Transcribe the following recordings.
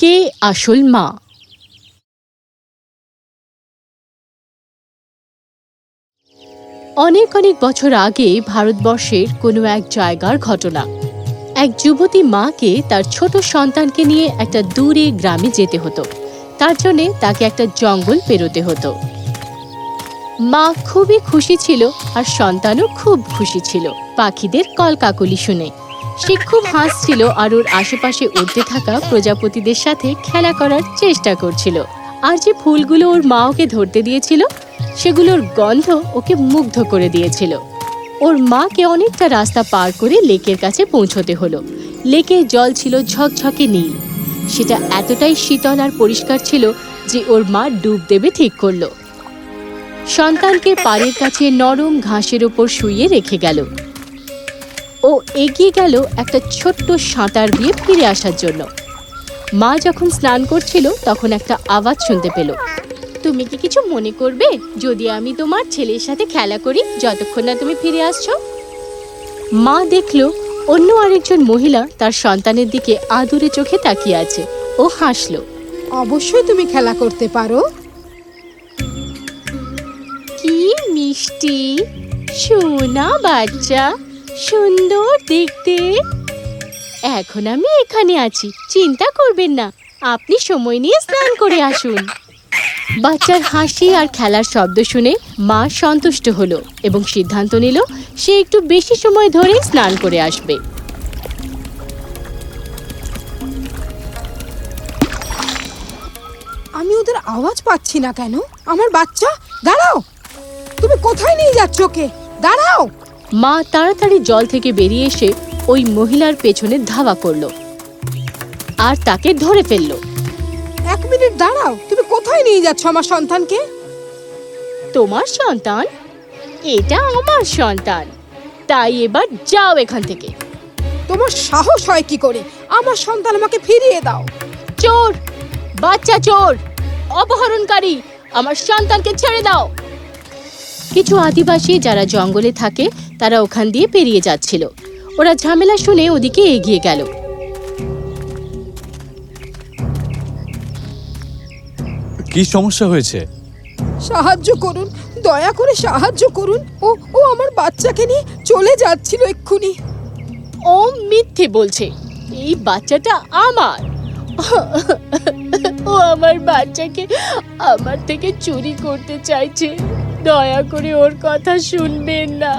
কে আসল মা? অনেক অনেক বছর আগে ভারতবর্ষের কোনো এক জায়গার ঘটনা। এক যুবতী মাকে তার ছোট সন্তানকে নিয়ে একটা দূরে গ্রামে যেতে হতো। তার জন্যে তাকে একটা জঙ্গল পেরোতে হতো। মা খুবই খুশি ছিল আর সন্তানও খুব খুশি ছিল। পাখিদের কলকাকলি শুনে। সে খুব হাসছিল আর ওর আশেপাশে উড়তে থাকা প্রজাপতিদের সাথে খেলা করার চেষ্টা করছিল। আর যে ফুলগুলো ওর মা ওকে ধরতে দিয়েছিল, সেগুলোর গন্ধ ওকে মুগ্ধ করে দিয়েছিল। ওর মাকে অনেকটা রাস্তা পার করে লেকের কাছে পৌঁছতে হলো। লেকের জল ছিল ঝকঝকে নীল। সেটা এতটাই শীতল আর পরিষ্কার ছিল যে ওর মা ডুব দেবে ঠিক করল। সন্তানকে পাড়ের কাছে নরম ঘাসের ওপর শুইয়ে রেখে গেল। ও এগিয়ে গেল একটা ছোট্ট সাঁতার দিয়ে ফিরে আসার জন্য। মা যখন স্নান করছিল তখন একটা আওয়াজ শুনতে পেল। তুমি কি কিছু মনে করবে? যদি আমি তোমার ছেলের সাথে খেলা করি যতক্ষণ না তুমি ফিরে আসছো? মা দেখল অন্য আরেকজন মহিলা তার সন্তানের দিকে আদুরে চোখে তাকিয়ে আছে। ও হাসলো অবশ্যই তুমি খেলা করতে পারো। কি মিষ্টি সোনা বাচ্চা সুন্দর দেখতে। এখন আমি এখানে আছি, চিন্তা করবেন না। আপনি সময় নিয়ে স্নান করে আসুন। বাচ্চার হাসি আর খেলার শব্দ শুনে মা সন্তুষ্ট হলো এবং সিদ্ধান্ত নিল সে একটু বেশি সময় ধরে স্নান করে আসবে। আমি ওদের আওয়াজ পাচ্ছি না কেন? আমার বাচ্চা, দাঁড়াও। তুমি কোথায় নিয়ে যাচ্ছ ওকে? দাঁড়াও। মা তাড়াতাড়ি জল থেকে বেরিয়ে এসে ওই মহিলার পেছনে ধাওয়া করল আর তাকে ধরে ফেলল। এক মিনিট দাঁড়াও তুমি কোথায় নিয়ে যাচ্ছ আমার সন্তানকে? তোমার সন্তান? এটা আমার সন্তান। তাই এবার যাও এখান থেকে। তোমার সাহস হয় কি করে? আমার সন্তান আমাকে ফিরিয়ে দাও। চোর! বাচ্চা চোর! অপহরণকারী! আমার সন্তানকে ছেড়ে দাও। কিছু আদিবাসী যারা জঙ্গলে থাকে তারা ওখান দিয়ে পেরিয়ে যাচ্ছিল। ওরা ঝামেলা শুনে ওদিকে এগিয়ে গেল। কি সমস্যা হয়েছে? সাহায্য করুন দয়া করে সাহায্য করুন। ও ও আমার বাচ্চাকে নিয়ে চলে যাচ্ছিল এক্ষুনি। ও মিথ্যে বলছে এই বাচ্চাটা আমার। ও আমার বাচ্চাকে আমার থেকে চুরি করতে চাইছে। দয়া করে ওর কথা শুনবেন না।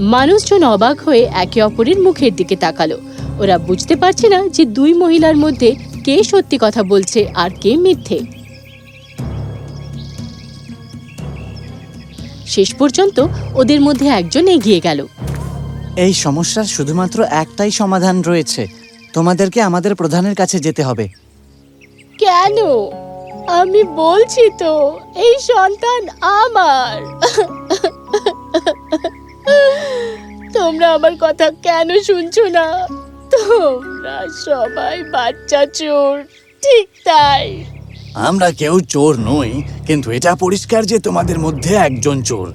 মানুষজন অবাক হয়ে একে অপরের মুখের দিকে তাকালো। ওরা বুঝতে পারছে না যে দুই মহিলার মধ্যে কে সত্যি কথা বলছে আর কে মিথ্যে। শেষ পর্যন্ত ওদের মধ্যে একজন এগিয়ে গেল। এই সমস্যার শুধুমাত্র একটাই সমাধান রয়েছে। তোমাদেরকে আমাদের প্রধানের কাছে যেতে হবে। কেন? আমি বলছি তো এই সন্তান আমার। তোমরা আমার কথা কেন শুনছো না? তোমরা সবাই বাচ্চা চোর ঠিক তাই? আমরা কেউ চোর নই কিন্তু এটা পরিষ্কার যে তোমাদের মধ্যে একজন চোর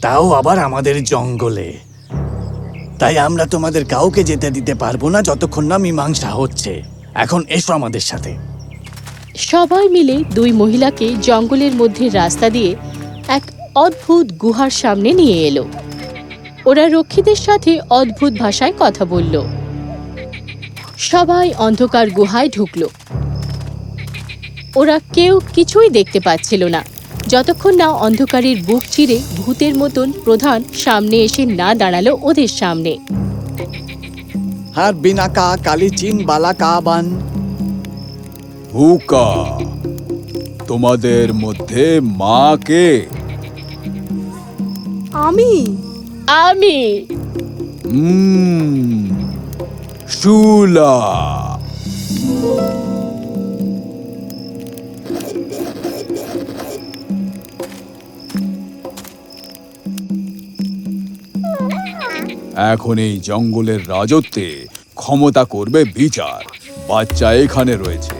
তাও আবার আমাদের জঙ্গলে। তাই আমরা তোমাদের কাউকে যেতে দিতে পারব না যতক্ষণ না মীমাংসা হচ্ছে। এখন এসো আমাদের সাথে। সবাই মিলে দুই মহিলাকে জঙ্গলের মধ্যে রাস্তা দিয়ে এক অদ্ভুত গুহার সামনে নিয়ে এলো। ওরা রক্ষীদের সাথে অদ্ভুত ভাষায় কথা বলল। সবাই অন্ধকার গুহায় ঢুকল। ওরা কেউ কিছুই দেখতে পাচ্ছিল না। যতক্ষণ না অন্ধকারের বুক চিরে ভূতের মতন প্রধান সামনে এসে না দাঁড়াল ওদের সামনে। হার বিনা কা কালি চিন বালা কা বান। হুকা তোমাদের মধ্যে মা কে? আমি? আমি। শুলা। এখন এই জঙ্গলের রাজত্বে ক্ষমতা করবে বিচার। বাচ্চা এখানে রয়েছে।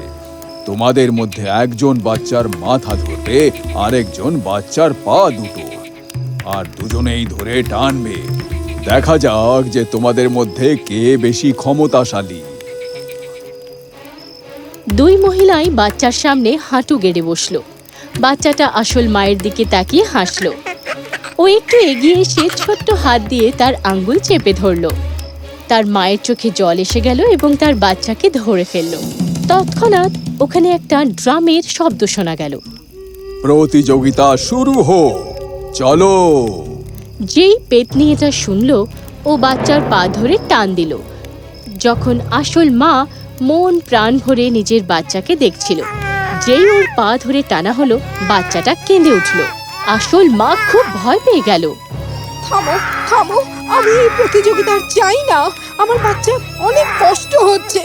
তোমাদের মধ্যে একজন বাচ্চার মাথা ধরবে, আরেকজন বাচ্চার পা দুটো। আর দুজনেই ধরে টানবে। দেখা যাক যে তোমাদের মধ্যে কে বেশি ক্ষমতাশালী। দুই মহিলাই বাচ্চার সামনে হাঁটু গেড়ে বসল। বাচ্চাটা আসল মায়ের দিকে তাকিয়ে হাসলো। ও একটু এগিয়ে এসে ছোট্ট হাত দিয়ে তার আঙ্গুল চেপে ধরলো। তার মায়ের চোখে জল এসে গেল এবং তার বাচ্চাকে ধরে ফেলল। তৎক্ষণাৎ ওখানে একটা ড্রামের শব্দ শোনা গেল। প্রতিযোগিতা শুরু হোক। চলো। যেই পেতনি এটা শুনলো ও বাচ্চার পা ধরে টান দিল। যখন আসল মা মন প্রাণ ভরে নিজের বাচ্চাকে দেখছিল যেই ওর পা ধরে টানা হলো বাচ্চাটা কেঁদে উঠল। আসল মা খুব ভয় পেয়ে গেল। থামো থামো আমি এই প্রতিযোগিতার চাই না। আমার বাচ্চা অনেক কষ্ট হচ্ছে।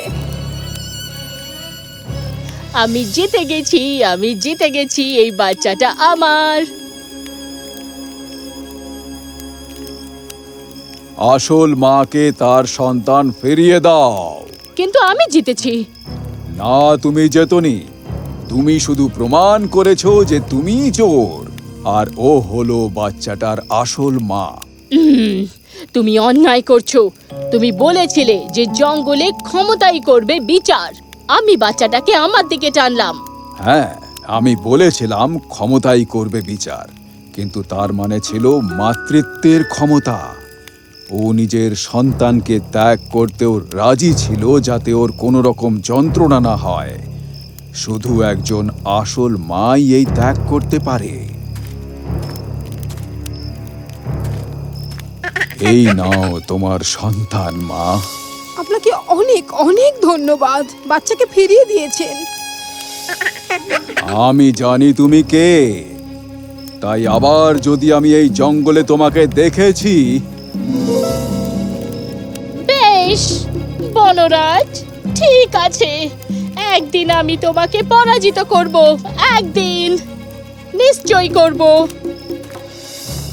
আমি জিতে গেছি আমি জিতে গেছি এই বাচ্চাটা আমার। আসল মাকে তার সন্তান ফিরিয়ে দাও। কিন্তু আমি জিতেছি। না তুমি জেতনি। তুমি শুধু প্রমাণ করেছ যে তুমি চোর। আর ও হলো বাচ্চাটার আসল মা। তুমি অন্যায় করছ। তুমি বলেছিলে যে জঙ্গলে ক্ষমতাই করবে বিচার। আমি বাচ্চাটাকে আমার দিকে টানলাম। হ্যাঁ আমি বলেছিলাম ক্ষমতাই করবে বিচার। কিন্তু তার মানে ছিল মাতৃত্বের ক্ষমতা। ও নিজের সন্তানকে ত্যাগ করতেও রাজি ছিল যাতে ওর কোনো রকম যন্ত্রণা না হয়। শুধু একজন আসল মাই এই ত্যাগ করতে পারে। এই নাও তোমার সন্তান মা। আপনাকে অনেক অনেক ধন্যবাদ। বাচ্চাকে ফিরিয়ে দিয়েছেন। আমি জানি তুমি কে। তাই আবার যদি আমি এই জঙ্গলে তোমাকে দেখেছি বনরাজ, ঠিক আছে। একদিন আমি তোমাকে পরাজিত করব, একদিন। নিশ্চয় করব।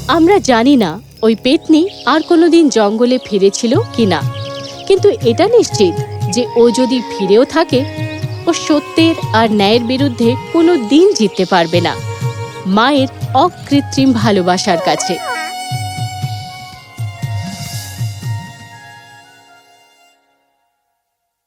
আমরা জানি না ওই পেতনি আর কোনোদিন জঙ্গলে ফিরেছিল কিনা। কিন্তু এটা নিশ্চিত যে ও যদি ফিরেও থাকে, ও সত্যের আর ন্যায়ের বিরুদ্ধে কোনো দিন জিততে পারবে না। মায়ের অকৃত্রিম ভালোবাসার কাছে।